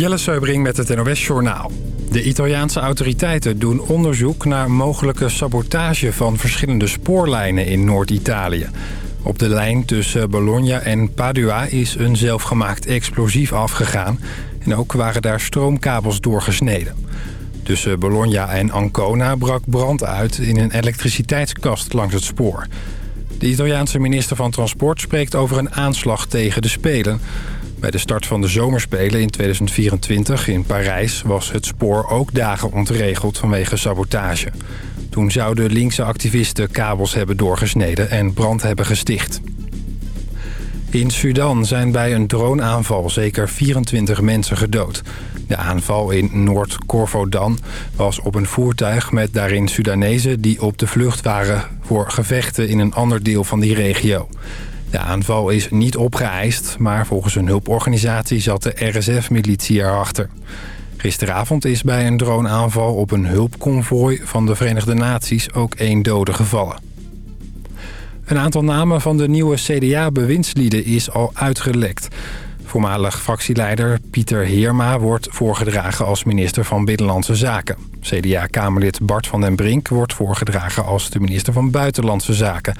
Jelle Seubring met het NOS Journaal. De Italiaanse autoriteiten doen onderzoek naar mogelijke sabotage van verschillende spoorlijnen in Noord-Italië. Op de lijn tussen Bologna en Padua is een zelfgemaakt explosief afgegaan... en ook waren daar stroomkabels doorgesneden. Tussen Bologna en Ancona brak brand uit in een elektriciteitskast langs het spoor. De Italiaanse minister van Transport spreekt over een aanslag tegen de Spelen... Bij de start van de zomerspelen in 2024 in Parijs was het spoor ook dagen ontregeld vanwege sabotage. Toen zouden linkse activisten kabels hebben doorgesneden en brand hebben gesticht. In Sudan zijn bij een droneaanval zeker 24 mensen gedood. De aanval in Noord-Korvodan was op een voertuig met daarin Sudanezen... die op de vlucht waren voor gevechten in een ander deel van die regio. De aanval is niet opgeëist, maar volgens een hulporganisatie zat de RSF-militie erachter. Gisteravond is bij een droneaanval op een hulpconvooi van de Verenigde Naties ook één dode gevallen. Een aantal namen van de nieuwe CDA-bewindslieden is al uitgelekt. Voormalig fractieleider Pieter Heerma wordt voorgedragen als minister van Binnenlandse Zaken. CDA-kamerlid Bart van den Brink wordt voorgedragen als de minister van Buitenlandse Zaken.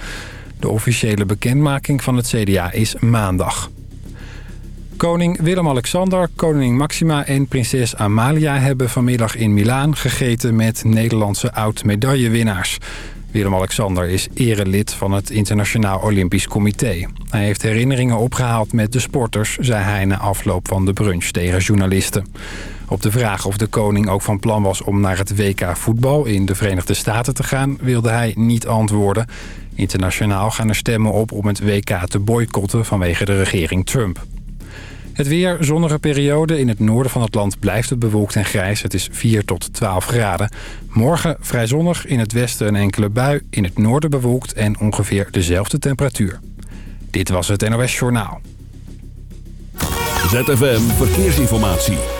De officiële bekendmaking van het CDA is maandag. Koning Willem-Alexander, koningin Maxima en prinses Amalia... hebben vanmiddag in Milaan gegeten met Nederlandse oud-medaillewinnaars. Willem-Alexander is erelid van het Internationaal Olympisch Comité. Hij heeft herinneringen opgehaald met de sporters... zei hij na afloop van de brunch tegen journalisten. Op de vraag of de koning ook van plan was om naar het WK voetbal in de Verenigde Staten te gaan... wilde hij niet antwoorden. Internationaal gaan er stemmen op om het WK te boycotten vanwege de regering Trump. Het weer, zonnige periode. In het noorden van het land blijft het bewolkt en grijs. Het is 4 tot 12 graden. Morgen vrij zonnig, in het westen een enkele bui. In het noorden bewolkt en ongeveer dezelfde temperatuur. Dit was het NOS Journaal. ZFM Verkeersinformatie.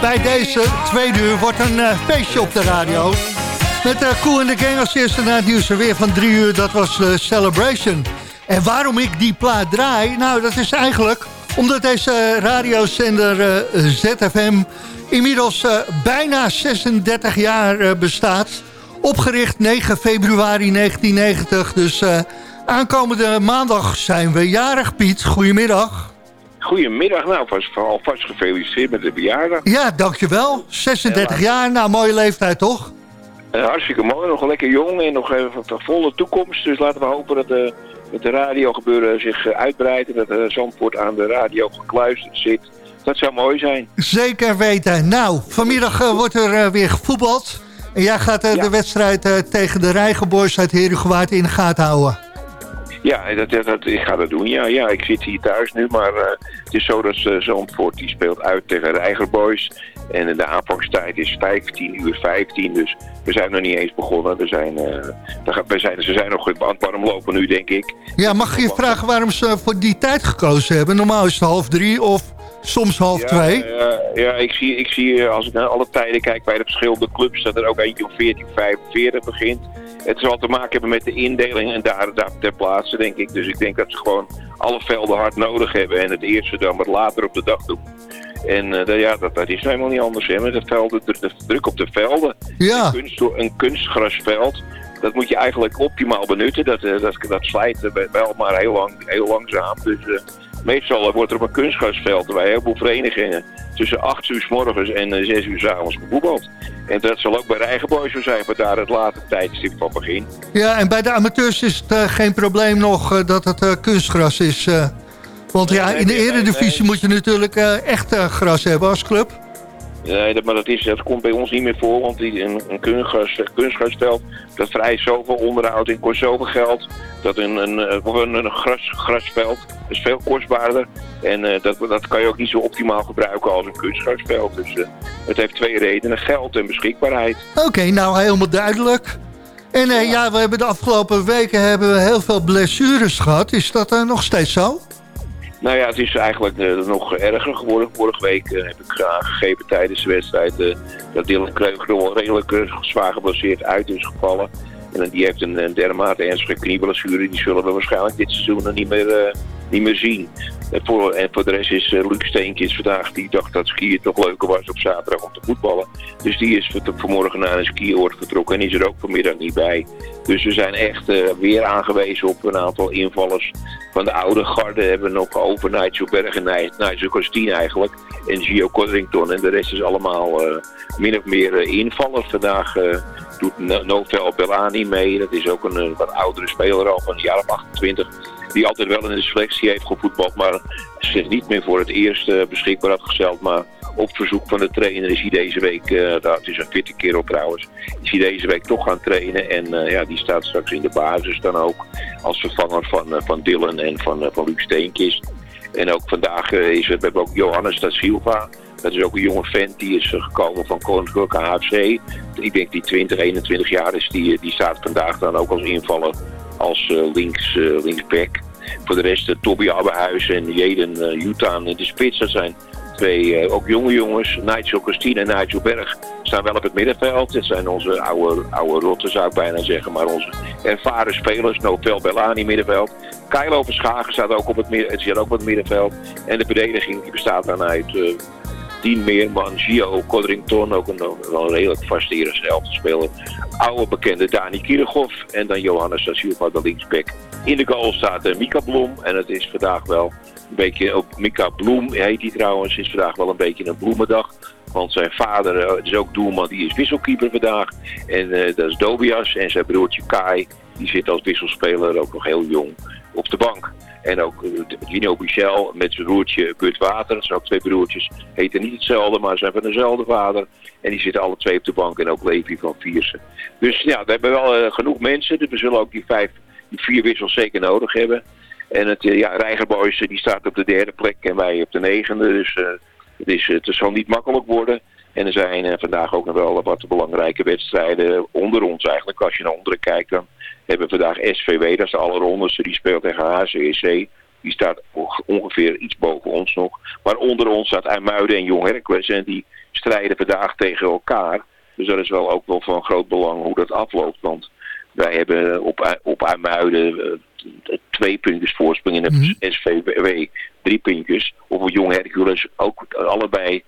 Bij deze tweede uur wordt een uh, feestje op de radio. Met uh, Koe en de Gang als eerste na het nieuws weer van drie uur. Dat was de Celebration. En waarom ik die plaat draai? Nou, dat is eigenlijk omdat deze radiozender ZFM inmiddels bijna 36 jaar bestaat. Opgericht 9 februari 1990. Dus aankomende maandag zijn we jarig, Piet. Goedemiddag. Goedemiddag, nou, vast, alvast gefeliciteerd met de verjaardag. Ja, dankjewel. 36 jaar, nou, mooie leeftijd toch? Uh, hartstikke mooi, nog lekker jong en nog even een volle toekomst. Dus laten we hopen dat de, dat de radiogebeuren zich eh, uitbreidt... en dat uh, Zandvoort aan de radio gekluisterd zit. Dat zou mooi zijn. Zeker weten. Nou, vanmiddag wordt er weer gevoetbald. En jij gaat de wedstrijd tegen de Rijgenboys uit Herugewaard in de gaten houden. Ja, dat, dat, ik ga dat doen. Ja, ja, ik zit hier thuis nu, maar uh, het is zo dat uh, Zandvoort die speelt uit tegen Rijgerboys. En de aanvangstijd is 15 uur 15, dus we zijn nog niet eens begonnen. We zijn, uh, we zijn, ze zijn nog aan het warm lopen nu, denk ik. Ja, mag je vragen waarom ze voor die tijd gekozen hebben? Normaal is het half drie of soms half ja, twee. Ja, ja, ik, zie, ik zie als ik naar alle tijden kijk bij de verschillende clubs... dat er ook eentje om 14, 45 begint het zal te maken hebben met de indeling en daar, daar ter plaatse, denk ik. Dus ik denk dat ze gewoon alle velden hard nodig hebben en het eerste dan wat later op de dag doen. En uh, ja, dat, dat is helemaal niet anders. Hè, met de, velden, de, de druk op de velden. Ja. Een, kunst, een kunstgrasveld, dat moet je eigenlijk optimaal benutten. Dat, uh, dat, dat slijt wel maar heel, lang, heel langzaam. Dus uh, meestal wordt er op een kunstgrasveld bij heel veel verenigingen tussen 8 uur s morgens en 6 uur s avonds gevoetbald. En dat zal ook bij de eigen boys zo zijn, maar daar het late tijdstip van begin. Ja, en bij de amateurs is het uh, geen probleem nog uh, dat het uh, kunstgras is. want ja, in de eredivisie moet je natuurlijk echt gras hebben als club. Nee, dat, maar dat, is, dat komt bij ons niet meer voor, want die, een, een kunstgras, kunstgrasveld, dat vereist zoveel onderhoud en kost zoveel geld. Dat een, een, een, een gras, grasveld is veel kostbaarder. En uh, dat, dat kan je ook niet zo optimaal gebruiken als een kunstgrasveld. Dus uh, het heeft twee redenen, geld en beschikbaarheid. Oké, nou helemaal duidelijk. En uh, ja. ja. we hebben de afgelopen weken hebben we heel veel blessures gehad. Is dat nog steeds zo? Nou ja, het is eigenlijk uh, nog erger geworden. Vorige week uh, heb ik aangegeven tijdens de wedstrijd uh, dat Dylan Kreugel redelijk zwaar geblesseerd uit is gevallen. En die heeft een, een dermate ernstige knieblessure. Die zullen we waarschijnlijk dit seizoen nog niet meer, niet meer zien. En voor, en voor de rest is uh, Luc Steenkins vandaag, die dacht dat skiën toch leuker was op zaterdag om te voetballen. Dus die is vanmorgen naar een skioord vertrokken en is er ook vanmiddag niet bij. Dus we zijn echt uh, weer aangewezen op een aantal invallers van de oude garde. We hebben nog over Nigel Berg en Nigel eigenlijk. En Gio Codrington. En de rest is allemaal min of meer invallers. Vandaag doet Novel Bellani mee. Dat is ook een wat oudere speler al van jaar of 28 die altijd wel in de selectie heeft gevoetbald, maar zich niet meer voor het eerst uh, beschikbaar had gesteld. Maar op verzoek van de trainer is hij deze week, uh, dat is een fitte kerel trouwens, is hij deze week toch gaan trainen. En ja, die staat straks in de basis dan ook als vervanger van, van Dylan en van, van Luc Steenkist. En ook vandaag is we hebben ook Johannes da Silva. Dat is ook een jonge vent, die is gekomen van Koninklijke HFC. Ik denk die 20, 21 jaar is, die, die staat vandaag dan ook als invaller als links, linksback. voor de rest Toby Abbehuis en Jeden Jutan in de spits. Dat zijn twee ook jonge jongens. Nigel Christine en Nigel Berg staan wel op het middenveld. Het zijn onze oude, oude rotten zou ik bijna zeggen. Maar onze ervaren spelers. Novel Bellani middenveld. Kylo Verschagen staat ook op het, midden, staat ook op het middenveld. En de verdediging die bestaat dan uit uh, Dien Meerman, Gio Codrington. Ook een, wel redelijk vaste te spelen. Oude bekende Dani Kirchhoff. En dan Johannes da Silva, de linksback. In de goal staat uh, Mika Bloem. En het is vandaag wel een beetje... Ook Mika Bloem heet hij trouwens. is vandaag wel een beetje een bloemendag. Want zijn vader uh, is ook doelman, die is wisselkeeper vandaag. En dat is Dobias. En zijn broertje Kai, die zit als wisselspeler ook nog heel jong op de bank. En ook eh, Gino Michel met zijn broertje Burt Water. Dat zijn ook twee broertjes. Heten niet hetzelfde, maar zijn van dezelfde vader. En die zitten alle twee op de bank. En ook Levi van Viersen. Dus ja, we hebben wel uh, genoeg mensen. Dus we zullen ook die, vijf, die vier wissels zeker nodig hebben. En het, uh, ja, Rijgerboys die staat op de derde plek en wij op de negende. Dus het, is, het zal niet makkelijk worden. En er zijn vandaag ook nog wel wat belangrijke wedstrijden onder ons eigenlijk. Als je naar onderen kijkt dan hebben vandaag SVW, dat is de allerronderste, die speelt tegen HCEC. Die staat ongeveer iets boven ons nog. Maar onder ons staat IJmuiden en Jong Hercules en die strijden vandaag tegen elkaar. Dus dat is wel ook wel van groot belang hoe dat afloopt. Want wij hebben op, op IJmuiden uh, twee puntjes voorsprong in de mm SVW drie puntjes. Of Jong Hercules ook allebei,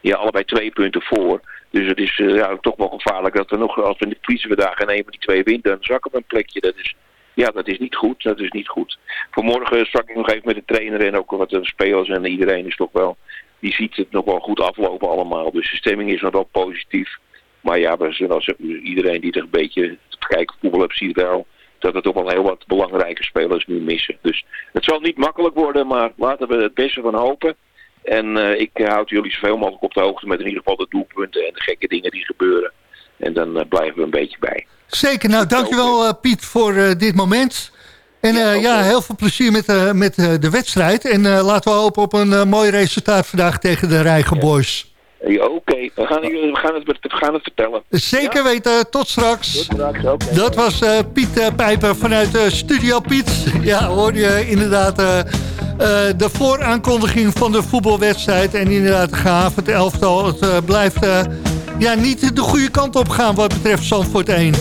ja, allebei twee punten voor. Dus het is uh, ja, toch wel gevaarlijk dat we nog, als we we daar en een van die twee wint, dan zakken we een plekje. Dat is, ja, dat is niet goed. Dat is niet goed. Vanmorgen sprak ik nog even met de trainer en ook wat spelers en iedereen is toch wel, die ziet het nog wel goed aflopen allemaal. Dus de stemming is nog wel positief. Maar ja, zoals iedereen die er een beetje te kijken voetbal heeft, ziet wel dat er toch wel heel wat belangrijke spelers nu missen. Dus het zal niet makkelijk worden, maar laten we het beste van hopen. En uh, ik houd jullie zoveel mogelijk op de hoogte met in ieder geval de doelpunten en de gekke dingen die gebeuren. En dan uh, blijven we een beetje bij. Zeker, nou dankjewel uh, Piet voor dit moment. En ja, ja, heel veel plezier met, met de wedstrijd. En laten we hopen op een mooi resultaat vandaag tegen de Rijgen Boys. Ja, Oké, we, gaan, we, gaan het, we gaan het vertellen. Zeker weten, tot straks. Tot straks okay. Dat was Piet Pijper vanuit Studio Piet. Ja, hoor je inderdaad uh, de vooraankondiging van de voetbalwedstrijd. En inderdaad, gaaf, het elftal. Het uh, blijft uh, ja, niet de goede kant op gaan wat betreft Zandvoort 1.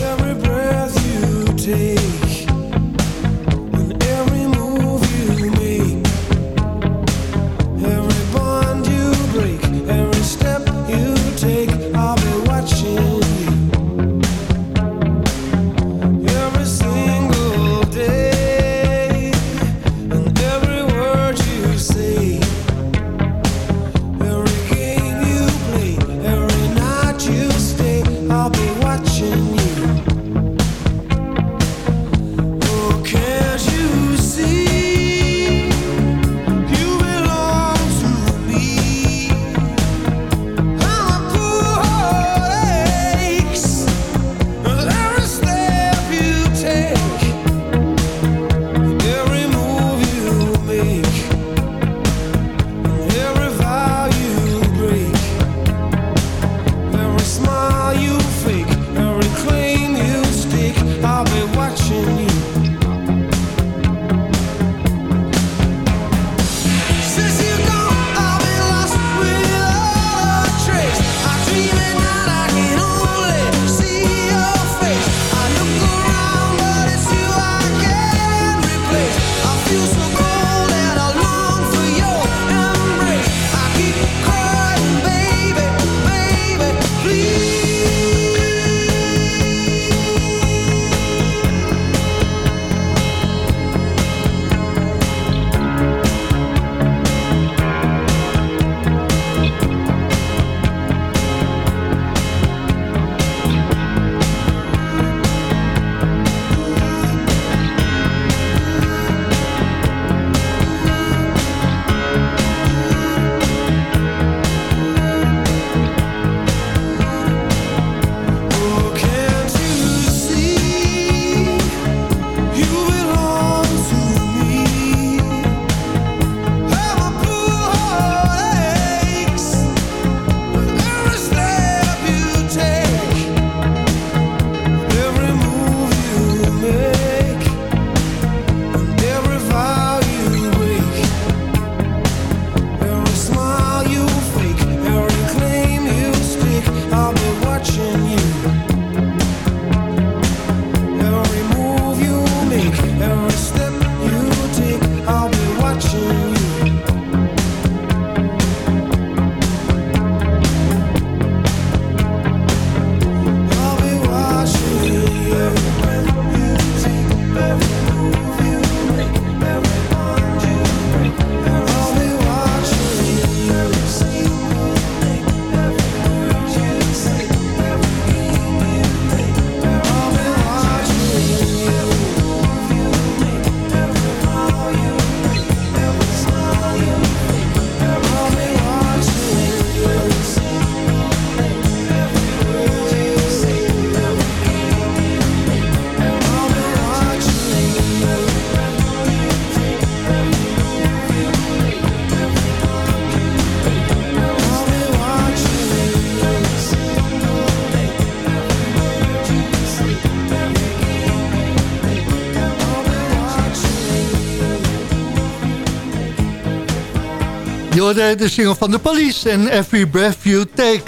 De single van de police en Every Breath You Take.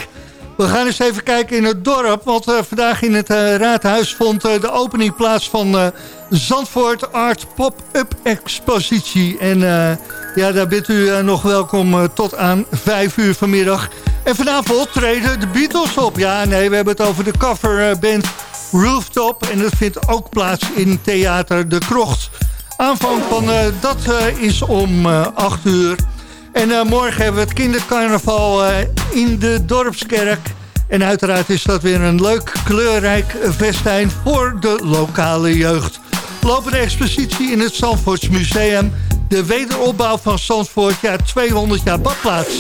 We gaan eens even kijken in het dorp, want uh, vandaag in het uh, raadhuis vond uh, de opening plaats van Zandvoort Art Pop-Up Expositie. En ja, daar bent u nog welkom tot aan 5 uur vanmiddag. En vanavond treden de Beatles op. Ja, nee, we hebben het over de coverband Rooftop. En dat vindt ook plaats in Theater De Krocht. Aanvang van dat is om 8 uur. En uh, morgen hebben we het kindercarnaval uh, in de Dorpskerk. En uiteraard is dat weer een leuk kleurrijk festijn voor de lokale jeugd. Lopende expositie in het Zandvoortsmuseum. De wederopbouw van Zandvoort, ja 200 jaar badplaats.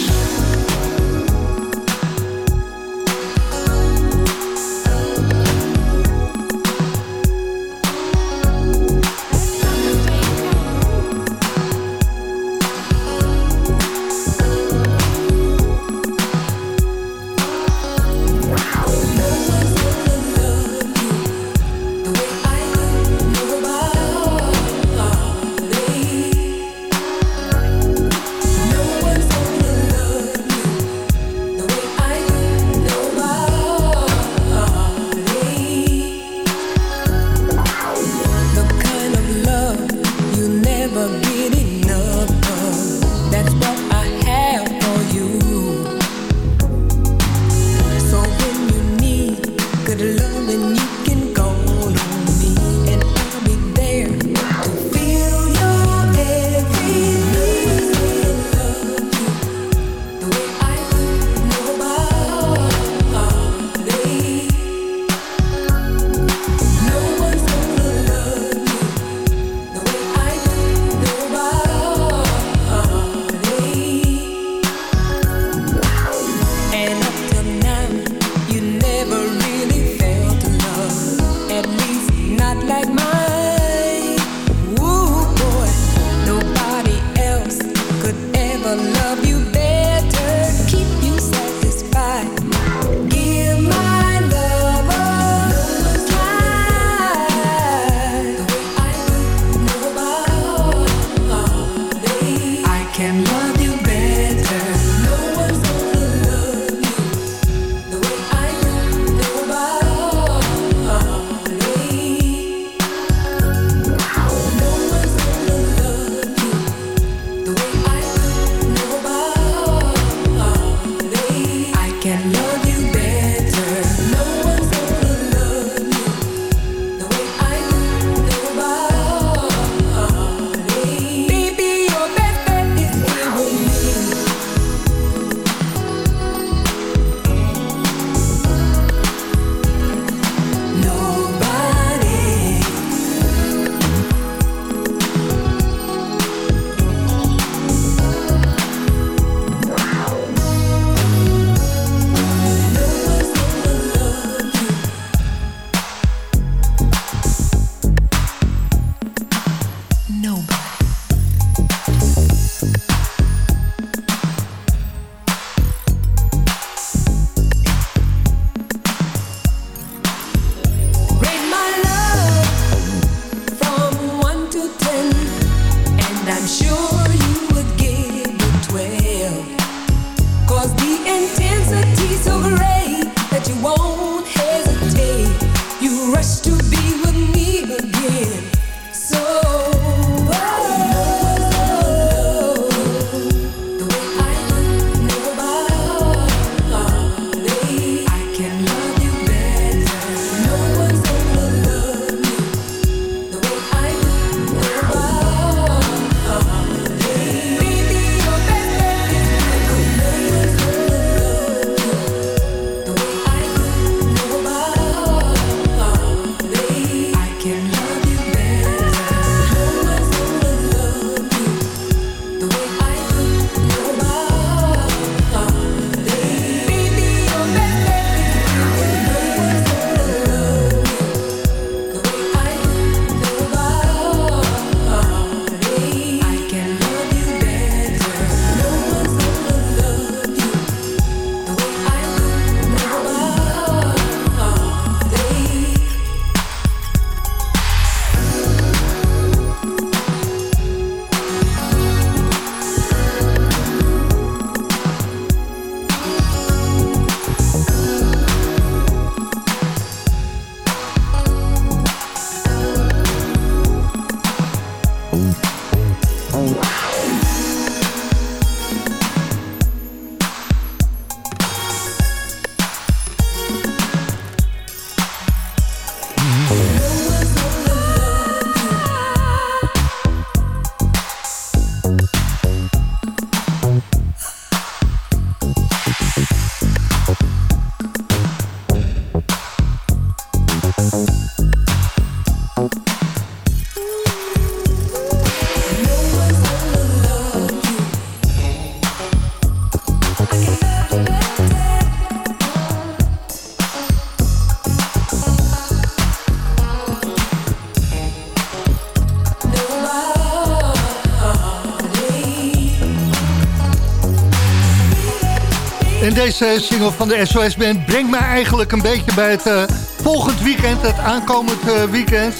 Deze single van de SOS Band brengt mij eigenlijk een beetje bij het uh, volgend weekend, het aankomend uh, weekend.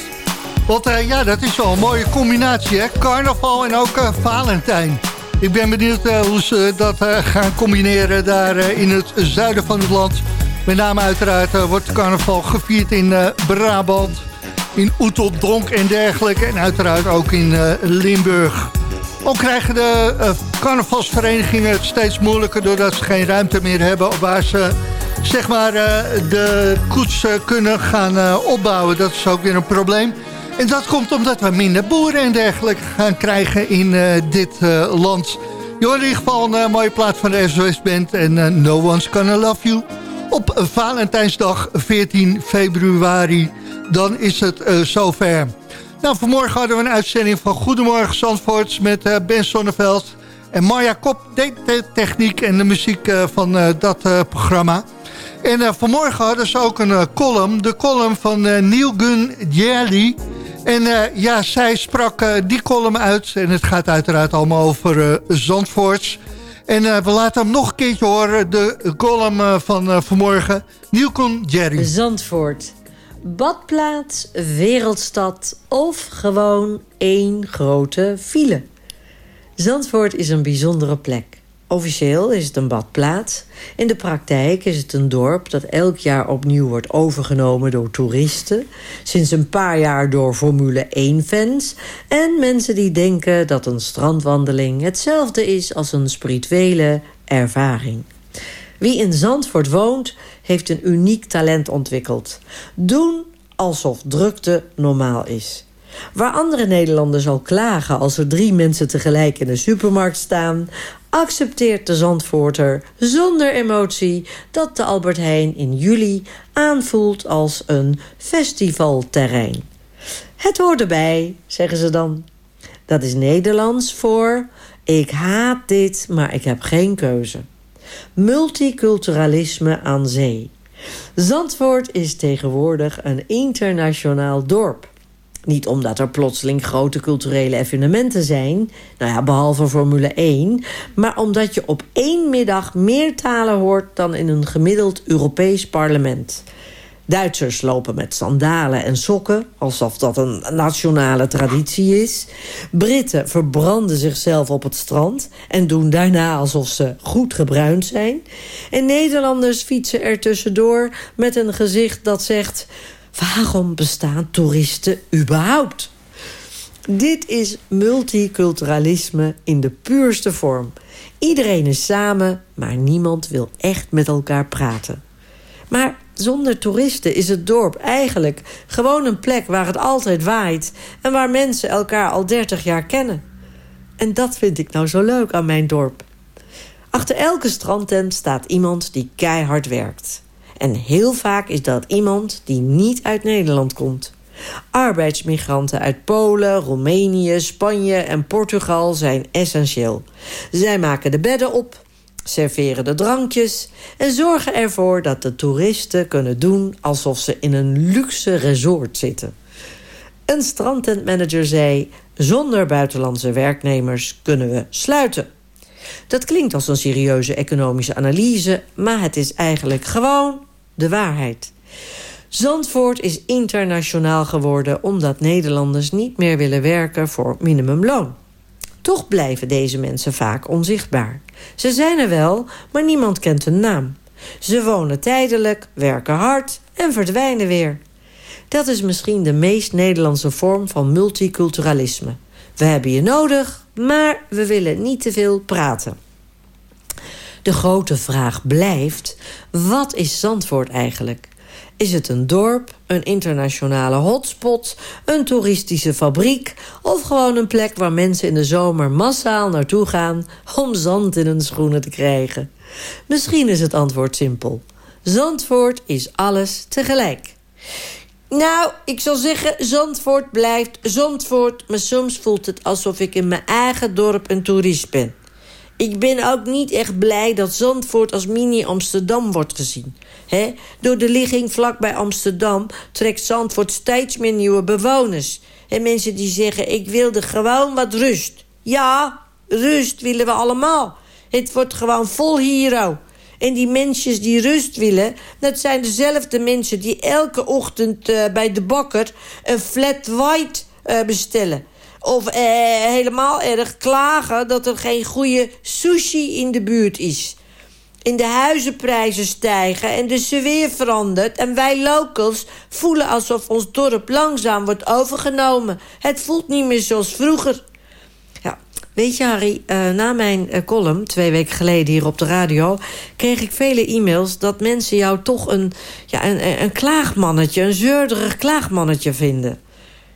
Want uh, ja, dat is wel een mooie combinatie, hè? Carnaval en ook Valentijn. Ik ben benieuwd hoe ze dat gaan combineren daar in het zuiden van het land. Met name uiteraard wordt carnaval gevierd in Brabant, in Oeteldonk en dergelijke. En uiteraard ook in Limburg. Ook krijgen de uh, carnavalsverenigingen het steeds moeilijker... doordat ze geen ruimte meer hebben waar ze zeg maar, uh, de koets uh, kunnen gaan opbouwen. Dat is ook weer een probleem. En dat komt omdat we minder boeren en dergelijke gaan krijgen in dit land. Je in ieder geval een mooie plaat van de SOS Band en No One's Gonna Love You. Op Valentijnsdag 14 februari, dan is het zover. Nou, vanmorgen hadden we een uitzending van Goedemorgen Zandvoort... met uh, Ben Sonneveld en Marja Kop deed de techniek en de muziek uh, van uh, dat programma. En vanmorgen hadden ze ook een column, de column van Neil Gunn Jelly. En ja, zij sprak die column uit en het gaat uiteraard allemaal over Zandvoorts... En we laten hem nog een keertje horen, de column van vanmorgen. Gunn Jerry. Zandvoort badplaats, wereldstad of gewoon één grote file. Zandvoort is een bijzondere plek. Officieel is het een badplaats. In de praktijk is het een dorp dat elk jaar opnieuw wordt overgenomen door toeristen. Sinds een paar jaar door Formule 1-fans. En mensen die denken dat een strandwandeling hetzelfde is als een spirituele ervaring. Wie in Zandvoort woont, heeft een uniek talent ontwikkeld. Doen alsof drukte normaal is. Waar andere Nederlanders al klagen als er drie mensen tegelijk in de supermarkt staan... accepteert de Zandvoorter zonder emotie dat de Albert Heijn in juli aanvoelt als een festivalterrein. Het hoort erbij, zeggen ze dan. Dat is Nederlands voor ik haat dit, maar ik heb geen keuze. Multiculturalisme aan zee. Zandvoort is tegenwoordig een internationaal dorp. Niet omdat er plotseling grote culturele evenementen zijn... nou ja, behalve Formule 1... maar omdat je op één middag meer talen hoort... dan in een gemiddeld Europees parlement. Duitsers lopen met sandalen en sokken, alsof dat een nationale traditie is. Britten verbranden zichzelf op het strand en doen daarna alsof ze goed gebruind zijn. En Nederlanders fietsen er tussendoor met een gezicht dat zegt... waarom bestaan toeristen überhaupt? Dit is multiculturalisme in de puurste vorm. Iedereen is samen, maar niemand wil echt met elkaar praten. Maar zonder toeristen is het dorp eigenlijk gewoon een plek waar het altijd waait... en waar mensen elkaar al 30 jaar kennen. En dat vind ik nou zo leuk aan mijn dorp. Achter elke strandtent staat iemand die keihard werkt. En heel vaak is dat iemand die niet uit Nederland komt. Arbeidsmigranten uit Polen, Roemenië, Spanje en Portugal zijn essentieel. Zij maken de bedden op, serveren de drankjes en zorgen ervoor dat de toeristen kunnen doen alsof ze in een luxe resort zitten. Een strandtentmanager zei: zonder buitenlandse werknemers kunnen we sluiten. Dat klinkt als een serieuze economische analyse, maar het is eigenlijk gewoon de waarheid. Zandvoort is internationaal geworden omdat Nederlanders niet meer willen werken voor minimumloon. Toch blijven deze mensen vaak onzichtbaar. Ze zijn er wel, maar niemand kent hun naam. Ze wonen tijdelijk, werken hard en verdwijnen weer. Dat is misschien de meest Nederlandse vorm van multiculturalisme. We hebben je nodig, maar we willen niet te veel praten. De grote vraag blijft, wat is Zandvoort eigenlijk? Is het een dorp, een internationale hotspot, een toeristische fabriek... of gewoon een plek waar mensen in de zomer massaal naartoe gaan... om zand in hun schoenen te krijgen? Misschien is het antwoord simpel. Zandvoort is alles tegelijk. Nou, ik zal zeggen, Zandvoort blijft Zandvoort... maar soms voelt het alsof ik in mijn eigen dorp een toerist ben. Ik ben ook niet echt blij dat Zandvoort als mini-Amsterdam wordt gezien. He? Door de ligging vlakbij Amsterdam trekt Zandvoort steeds meer nieuwe bewoners. En mensen die zeggen, ik wilde gewoon wat rust. Ja, rust willen we allemaal. Het wordt gewoon vol hier. En die mensen die rust willen... dat zijn dezelfde mensen die elke ochtend uh, bij de bakker... een flat white uh, bestellen. Of uh, helemaal erg klagen dat er geen goede sushi in de buurt is in de huizenprijzen stijgen en de sfeer verandert... en wij locals voelen alsof ons dorp langzaam wordt overgenomen. Het voelt niet meer zoals vroeger. Ja, weet je Harry, uh, na mijn uh, column, twee weken geleden hier op de radio... kreeg ik vele e-mails dat mensen jou toch een, ja, een, een klaagmannetje... een zeurderig klaagmannetje vinden.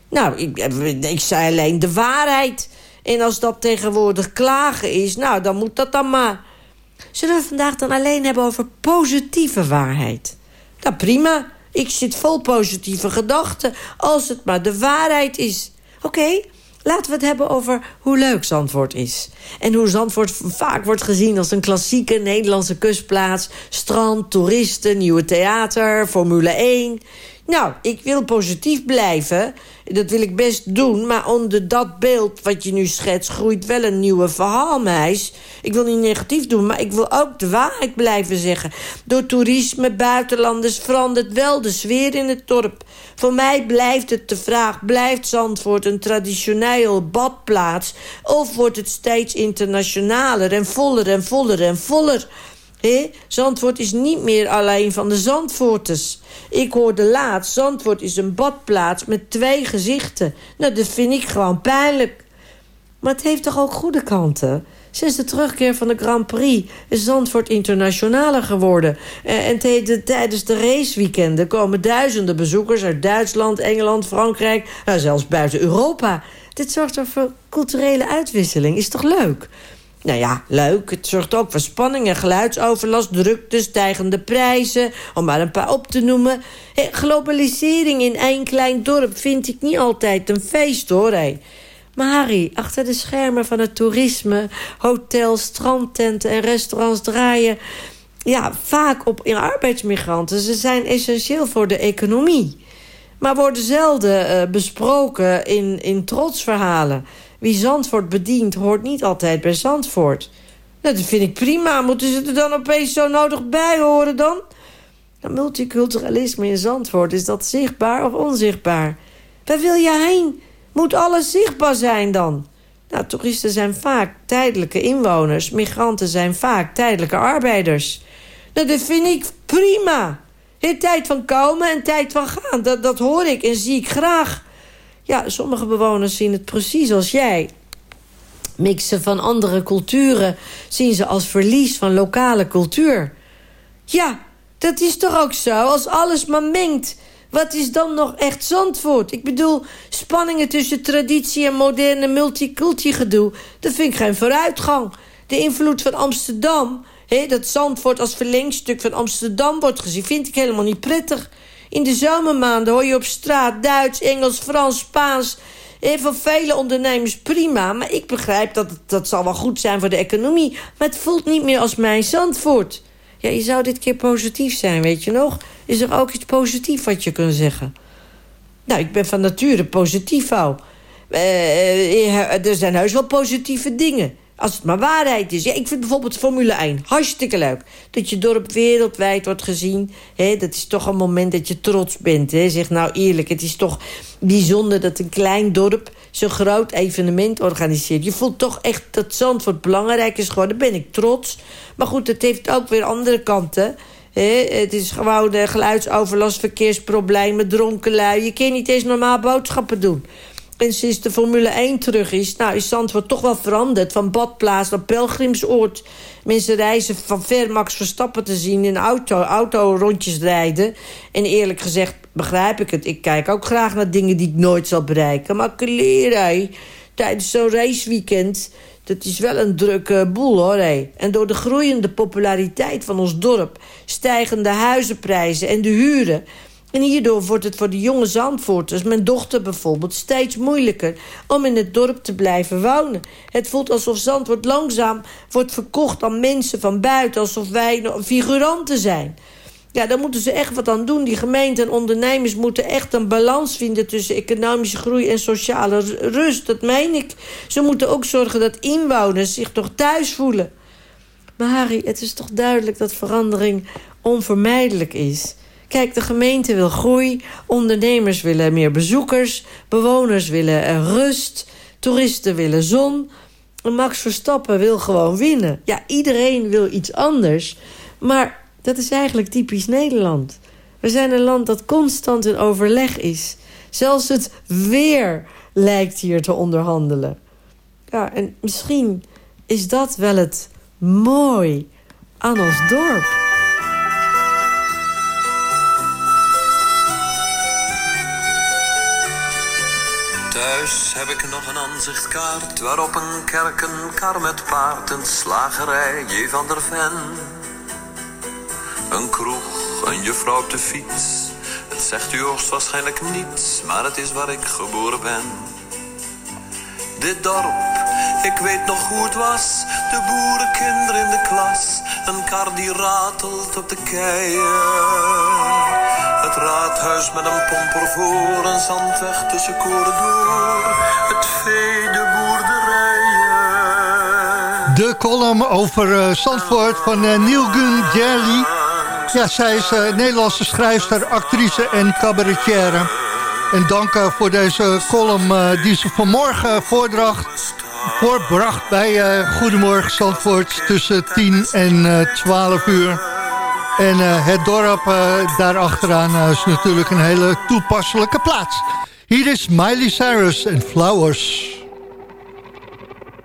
Nou, ik, ik zei alleen de waarheid... En als dat tegenwoordig klagen is, nou, dan moet dat dan maar. Zullen we vandaag dan alleen hebben over positieve waarheid? Nou, prima. Ik zit vol positieve gedachten, als het maar de waarheid is. Oké, laten we het hebben over hoe leuk Zandvoort is. En hoe Zandvoort vaak wordt gezien als een klassieke Nederlandse kustplaats. Strand, toeristen, nieuwe theater, Formule 1. Nou, ik wil positief blijven. Dat wil ik best doen. Maar onder dat beeld wat je nu schetst... groeit wel een nieuwe verhaalmeis. Ik wil niet negatief doen, maar ik wil ook de waarheid blijven zeggen. Door toerisme, buitenlanders verandert wel de sfeer in het dorp. Voor mij blijft het de vraag... blijft Zandvoort een traditioneel badplaats... of wordt het steeds internationaler en voller en voller en voller... He? Zandvoort is niet meer alleen van de Zandvoorters. Ik hoorde laatst, Zandvoort is een badplaats met twee gezichten. Nou, dat vind ik gewoon pijnlijk. Maar het heeft toch ook goede kanten? Sinds de terugkeer van de Grand Prix is Zandvoort internationaler geworden. Eh, en tijdens de raceweekenden komen duizenden bezoekers... uit Duitsland, Engeland, Frankrijk, nou, zelfs buiten Europa. Dit zorgt voor culturele uitwisseling. Is toch leuk? Nou ja, leuk. Het zorgt ook voor spanning en geluidsoverlast, drukte, stijgende prijzen. Om maar een paar op te noemen. globalisering in één klein dorp vind ik niet altijd een feest, hoor. Hé. Maar Harry, achter de schermen van het toerisme... hotels, strandtenten en restaurants draaien... ja, vaak op arbeidsmigranten. Ze zijn essentieel voor de economie. Maar worden zelden uh, besproken in, in trotsverhalen... Wie Zandvoort bedient, hoort niet altijd bij Zandvoort. Nou, dat vind ik prima. Moeten ze er dan opeens zo nodig bij horen dan? Nou, multiculturalisme in Zandvoort, is dat zichtbaar of onzichtbaar? Waar wil je heen? Moet alles zichtbaar zijn dan? Nou, toeristen zijn vaak tijdelijke inwoners. Migranten zijn vaak tijdelijke arbeiders. Nou, dat vind ik prima. He, tijd van komen en tijd van gaan. Dat, dat hoor ik en zie ik graag. Ja, sommige bewoners zien het precies als jij. Mixen van andere culturen zien ze als verlies van lokale cultuur. Ja, dat is toch ook zo, als alles maar mengt. Wat is dan nog echt Zandvoort? Ik bedoel, spanningen tussen traditie en moderne multiculti gedoe... dat vind ik geen vooruitgang. De invloed van Amsterdam, he, dat Zandvoort als verlengstuk van Amsterdam wordt gezien... vind ik helemaal niet prettig. In de zomermaanden hoor je op straat Duits, Engels, Frans, Spaans... En van vele ondernemers prima, maar ik begrijp dat dat zal wel goed zijn voor de economie. Maar het voelt niet meer als mijn Zandvoort. Ja, je zou dit keer positief zijn, weet je nog? Is er ook iets positiefs wat je kunt zeggen? Nou, ik ben van nature positief, Uh, er zijn heus wel positieve dingen. Als het maar waarheid is. Ja, ik vind bijvoorbeeld Formule 1 hartstikke leuk. Dat je dorp wereldwijd wordt gezien. Hè, dat is toch een moment dat je trots bent. Hè. Zeg nou eerlijk, het is toch bijzonder dat een klein dorp... zo'n groot evenement organiseert. Je voelt toch echt dat Zandvoort belangrijk is geworden. Daar ben ik trots. Maar goed, het heeft ook weer andere kanten... het is gewoon de geluidsoverlast, verkeersproblemen, dronken lui. Je kan niet eens normaal boodschappen doen. En sinds de Formule 1 terug is, nou, is Zandvoort toch wel veranderd. Van badplaats naar pelgrimsoord. Mensen reizen van ver Max Verstappen te zien in auto, auto rondjes rijden. En eerlijk gezegd begrijp ik het. Ik kijk ook graag naar dingen die ik nooit zal bereiken. Maar kleren, tijdens zo'n raceweekend... dat is wel een drukke boel, hoor. Hé. En door de groeiende populariteit van ons dorp... stijgende huizenprijzen en de huren en hierdoor wordt het voor de jonge Zandvoorters, mijn dochter bijvoorbeeld... steeds moeilijker om in het dorp te blijven wonen. Het voelt alsof Zandvoort langzaam wordt verkocht aan mensen van buiten... alsof wij figuranten zijn. Ja, daar moeten ze echt wat aan doen. Die gemeenten en ondernemers moeten echt een balans vinden... tussen economische groei en sociale rust. Dat meen ik. Ze moeten ook zorgen dat inwoners zich toch thuis voelen. Maar Harry, het is toch duidelijk dat verandering onvermijdelijk is. Kijk, de gemeente wil groei, ondernemers willen meer bezoekers... bewoners willen rust, toeristen willen zon... Max Verstappen wil gewoon winnen. Ja, iedereen wil iets anders. Maar dat is eigenlijk typisch Nederland. We zijn een land dat constant in overleg is. Zelfs het weer lijkt hier te onderhandelen. Ja, en misschien is dat wel het mooi aan ons dorp. Heb ik nog een aanzichtkaart waarop een kerk, een kar met paard, een slagerij, J. van der Ven. Een kroeg, een juffrouw op de fiets. Het zegt u hoogstwaarschijnlijk niets, maar het is waar ik geboren ben. Dit dorp, ik weet nog hoe het was. De boerenkinderen in de klas. Een kar die ratelt op de keien. Het raadhuis met een pomper voor, een zandweg tussen koren door. Het vee, de boerderijen. De column over uh, Zandvoort van uh, Neil Gunn Jelly. Ja, zij is uh, Nederlandse schrijfster, actrice en cabaretière. En dank voor deze column die ze vanmorgen voordracht, voorbracht bij uh, Goedemorgen Zandvoort tussen 10 en 12 uur. En het dorp daarachteraan is natuurlijk een hele toepasselijke plaats. Hier is Miley Cyrus en Flowers.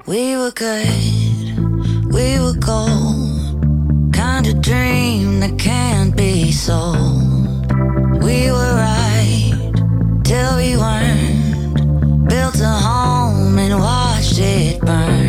We were good, we were gold. Kind of dream that can't be sold. We were right. till we weren't. Built a home and watched it burn.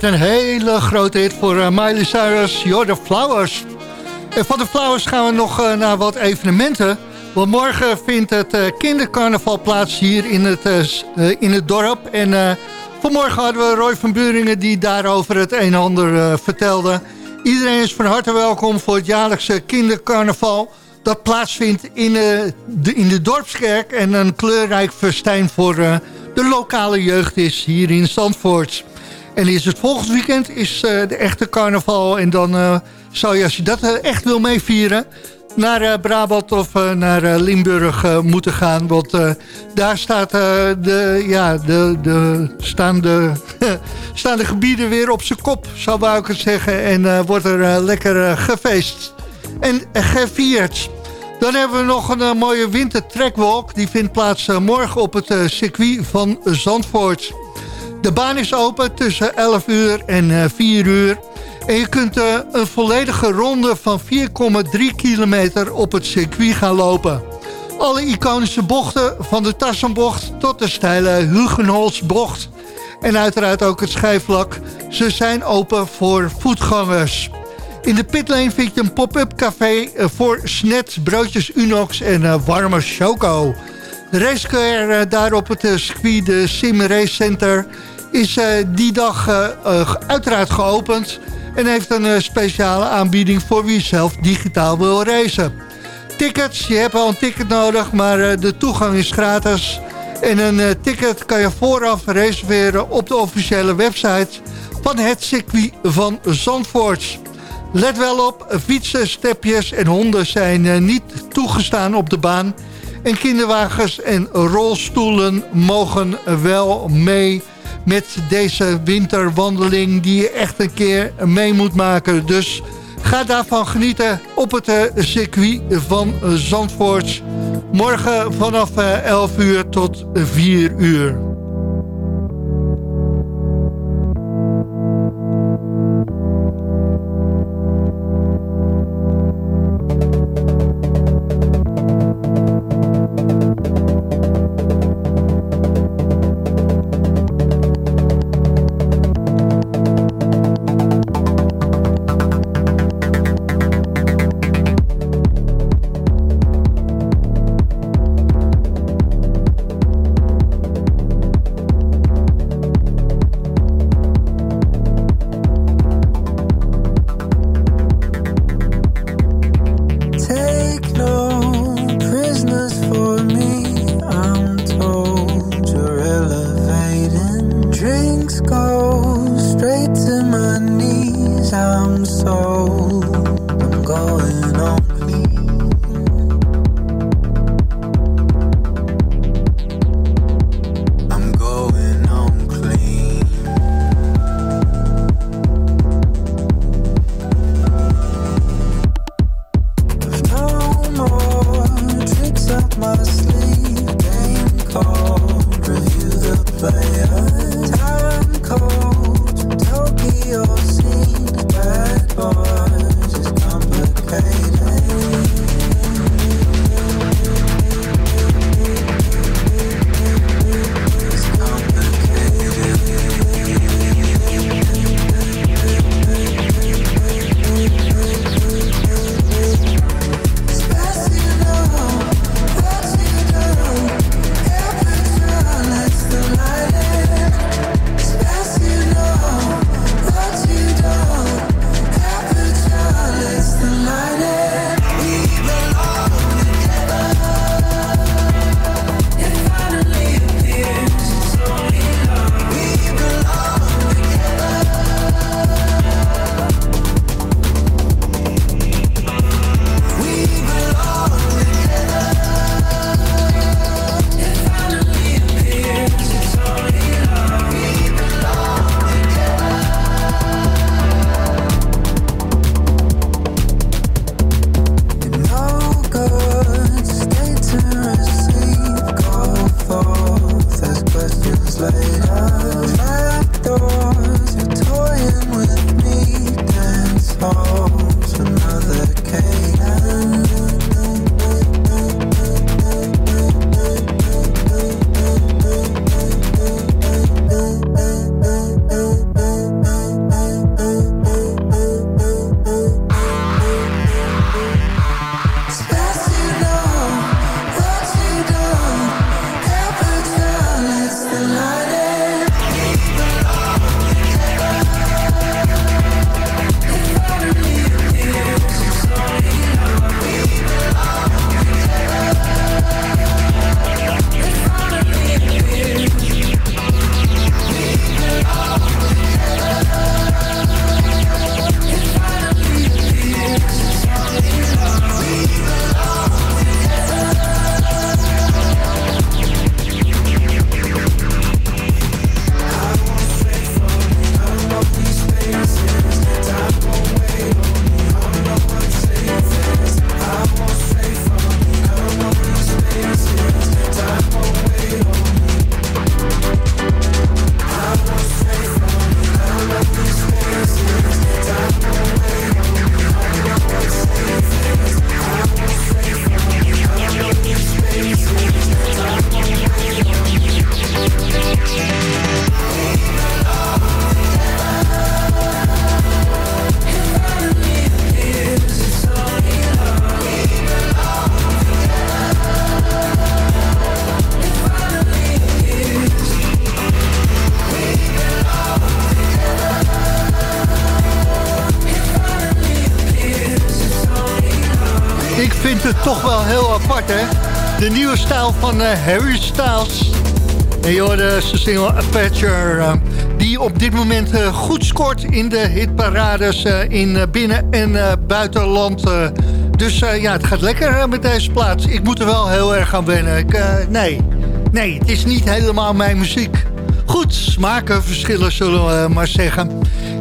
Een hele grote hit voor uh, Miley Cyrus, You're Flowers. En van de Flowers gaan we nog uh, naar wat evenementen. Want morgen vindt het eh, kindercarnaval plaats hier in het, eh, eh, in het dorp. En eh, vanmorgen hadden we Roy van Buringen die daarover het een en ander eh, vertelde. Iedereen is van harte welkom voor het jaarlijkse kindercarnaval. Dat plaatsvindt in, eh, de, in de Dorpskerk. En een kleurrijk festijn voor eh, de lokale jeugd is hier in Zandvoort. En is het volgend weekend is eh, de echte carnaval. En dan eh, zou je, als je dat eh, echt wil meevieren... naar Brabant of naar Limburg moeten gaan. Want daar staat, de, ja, de, de, staan, de, staan de gebieden weer op zijn kop, zou het zeggen. En wordt er lekker gefeest en gevierd. Dan hebben we nog een mooie wintertrackwalk. Die vindt plaats morgen op het circuit van Zandvoort. De baan is open tussen 11 uur en eh, 4 uur. En je kunt eh, een volledige ronde van 4,3 kilometer op het circuit gaan lopen. Alle iconische bochten, van de Tassenbocht tot de steile Hugenholzbocht... en uiteraard ook het schijfvlak, ze zijn open voor voetgangers. In de pitlane vind je een pop-up café eh, voor snacks, broodjes Unox en eh, warme choco. Racecar eh, daar op het eh, circuit, de Sim Race Center, is eh, die dag uiteraard geopend... en heeft een speciale aanbieding voor wie zelf digitaal wil racen. Tickets, je hebt al een ticket nodig, maar de toegang is gratis. En een ticket kan je vooraf reserveren op de officiële website van het circuit van Zandvoort. Let wel op, fietsen, stepjes en honden zijn niet toegestaan op de baan. En kinderwagens en rolstoelen mogen wel mee met deze winterwandeling die je echt een keer mee moet maken. Dus ga daarvan genieten op het eh, circuit van Zandvoort. Morgen vanaf eh, 11 uur tot 4 uur. Van eh, Harry Styles. En je hoorde zijn single Aperture... eh, die op dit moment eh, goed scoort in de hitparades... in binnen- en buitenland. dus ja, het gaat lekker met deze plaats. Ik moet er wel heel erg aan wennen. Ik, nee, nee, het is niet helemaal mijn muziek. Goed, smaken verschillen zullen we maar zeggen.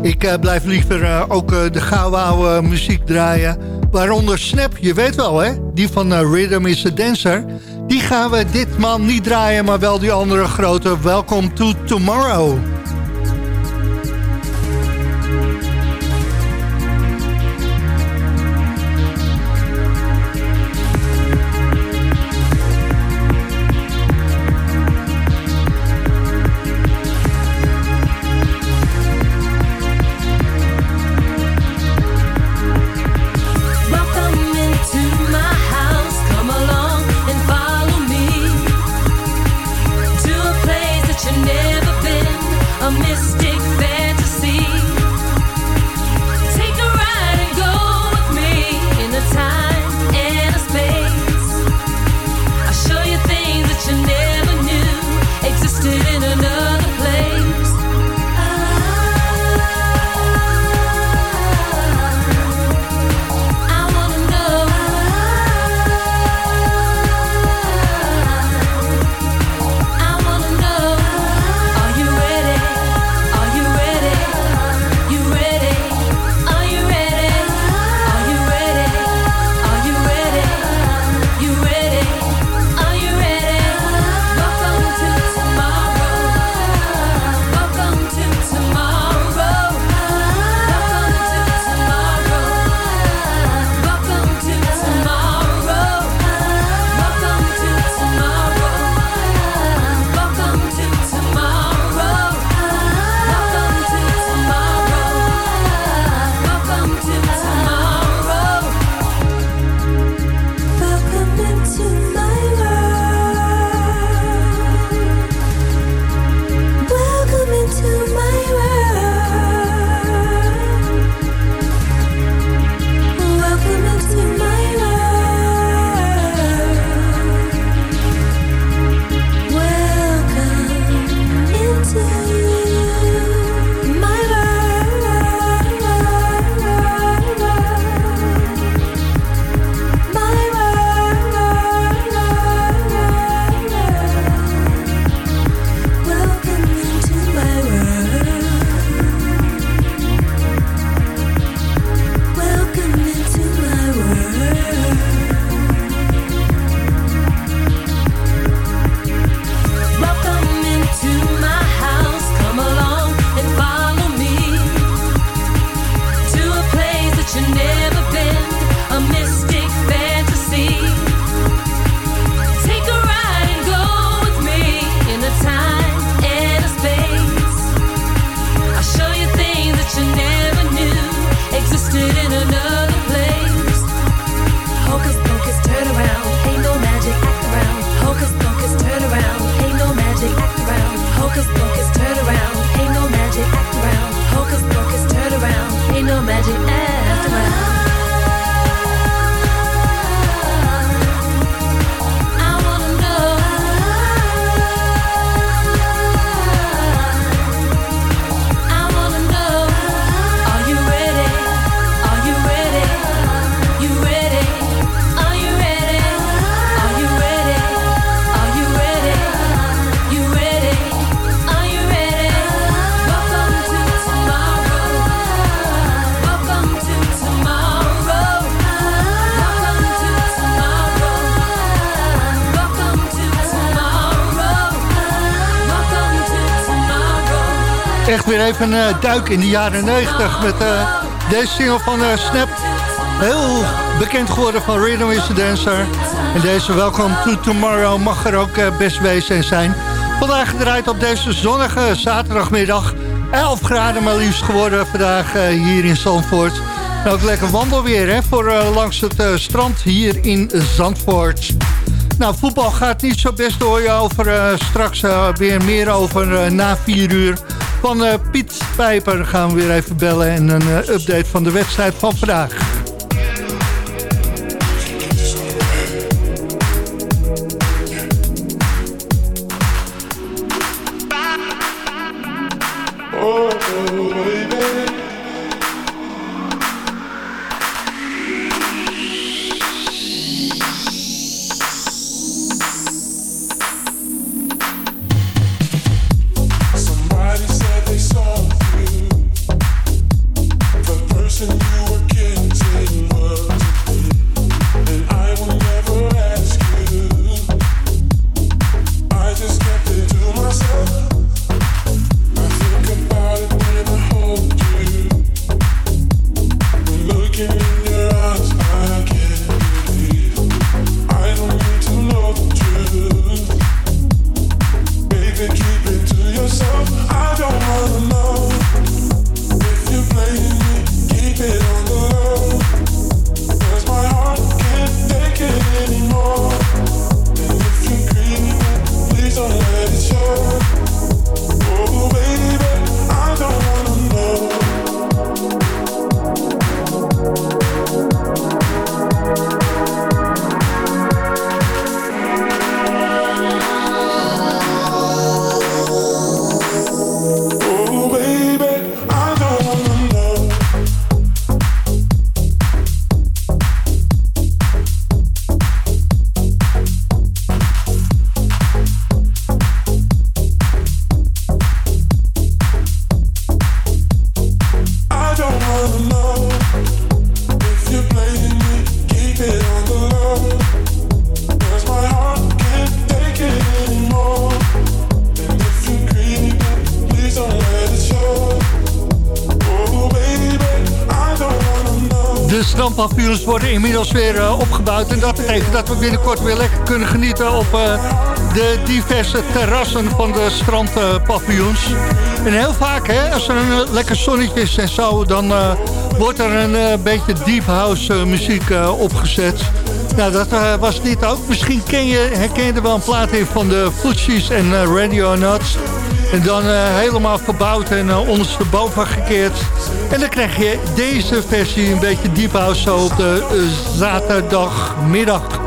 Ik blijf liever ook de gouden muziek draaien. Waaronder Snap, je weet wel hè, die van Rhythm is a Dancer. Die gaan we ditmaal niet draaien, maar wel die andere grote Welcome to Tomorrow. Weer even een eh, duik in de jaren 90 met eh, deze single van eh, Snap. Heel bekend geworden van Rhythm is a Dancer. En deze Welcome to Tomorrow mag er ook best wezen zijn. Vandaag gedraaid op deze zonnige zaterdagmiddag. 11 graden maar liefst geworden vandaag hier in Zandvoort. En ook lekker wandelweer hè, voor langs het strand hier in Zandvoort. Nou, voetbal gaat niet zo best hoor je over straks weer meer over na 4 uur. Van eh, Piet Pijper gaan we weer even bellen en een eh, update van de wedstrijd van vandaag. De strandpavioens worden inmiddels weer eh, opgebouwd. En dat betekent dat we binnenkort weer lekker kunnen genieten op eh, de diverse terrassen van de strandpavioens. en heel vaak, hè, als er een eh, lekker zonnetje is en zo, dan wordt er een beetje deep house muziek opgezet. Nou, dat was dit ook. Misschien ken je, herken je er wel een plaat in van de Footsies en Radio Nuts. En dan eh, helemaal verbouwd en uh, ondersteboven gekeerd. En dan krijg je deze versie, een beetje deep house, zo op de eh, zaterdagmiddag.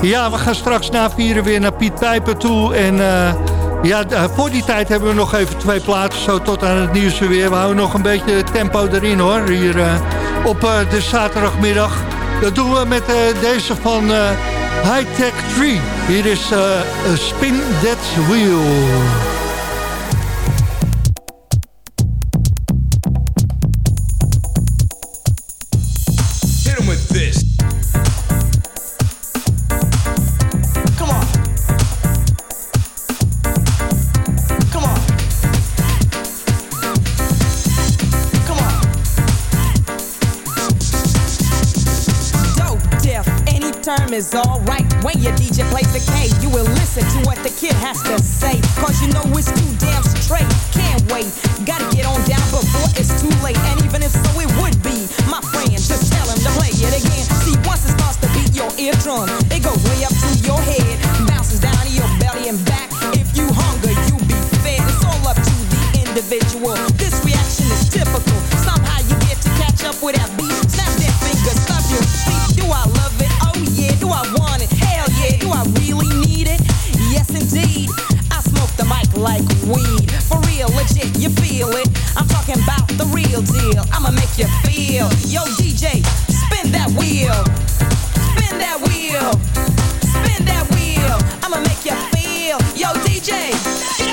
Ja, we gaan straks na vieren weer naar Piet Pijper toe. En eh, ja, eh, voor die tijd hebben we nog even twee plaatsen, zo tot aan het nieuws weer. We houden nog een beetje tempo erin hoor, hier eh, op eh, de zaterdagmiddag. Dat doen we met eh, deze van eh, High Tech 3. Hier is eh, eh, Spin That Wheel. Weed. For real, legit, you feel it. I'm talking about the real deal. I'ma make you feel. Yo DJ, spin that wheel. Spin that wheel. Spin that wheel. I'ma make you feel. Yo DJ,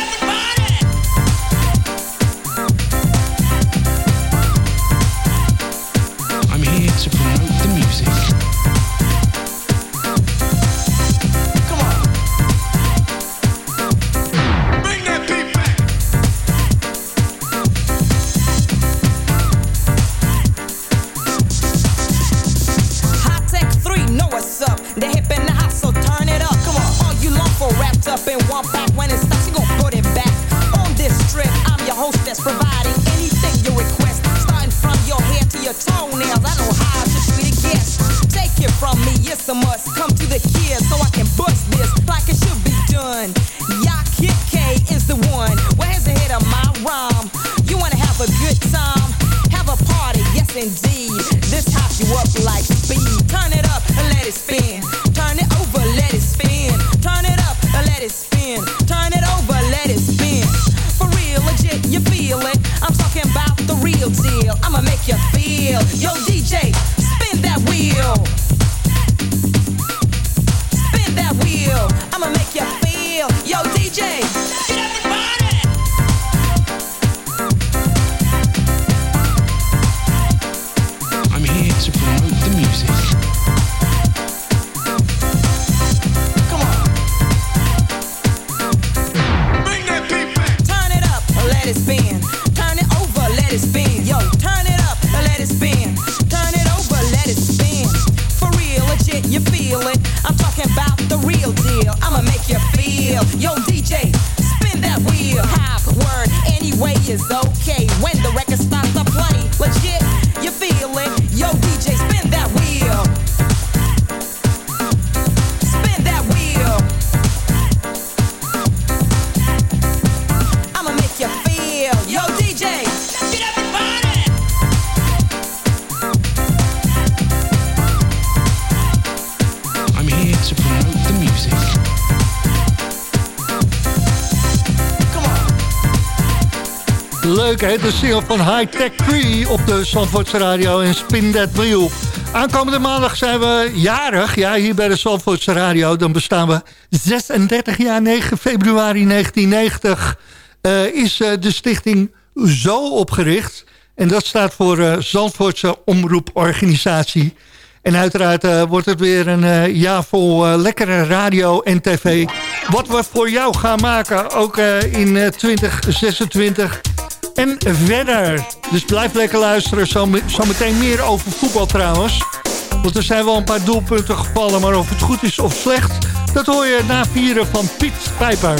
is okay. When de single van High Tech 3 op de Zandvoortse Radio en Spin That Wheel. Aankomende maandag zijn we jarig, ja, hier bij de Zandvoortse Radio. Dan bestaan we 36 jaar, 9 februari 1990 eh, is eh, de stichting Zo opgericht. En dat staat voor eh, Zandvoortse Omroeporganisatie. En uiteraard wordt het weer een jaar vol lekkere radio en tv. Wat we voor jou gaan maken, ook en verder. Dus blijf lekker luisteren. Zometeen meer over voetbal trouwens. Want er zijn wel een paar doelpunten gevallen. Maar of het goed is of slecht, dat hoor je na vieren van Piet Pijper.